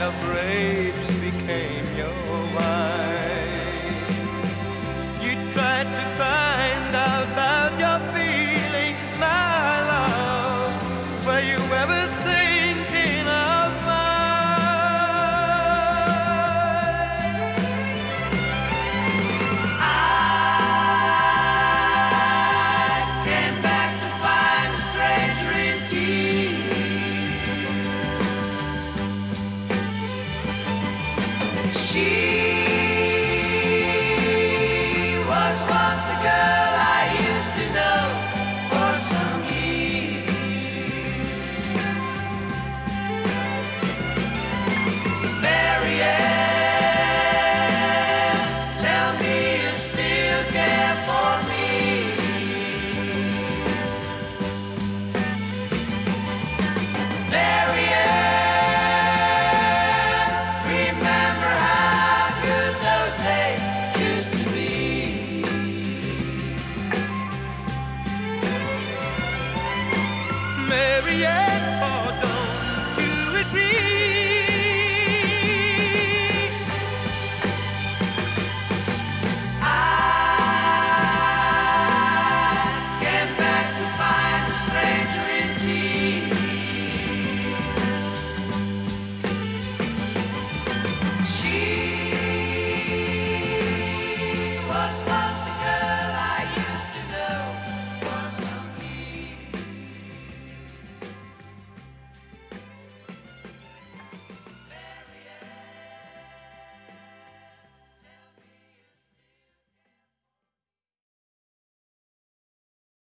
of rapes became your wife. yeah.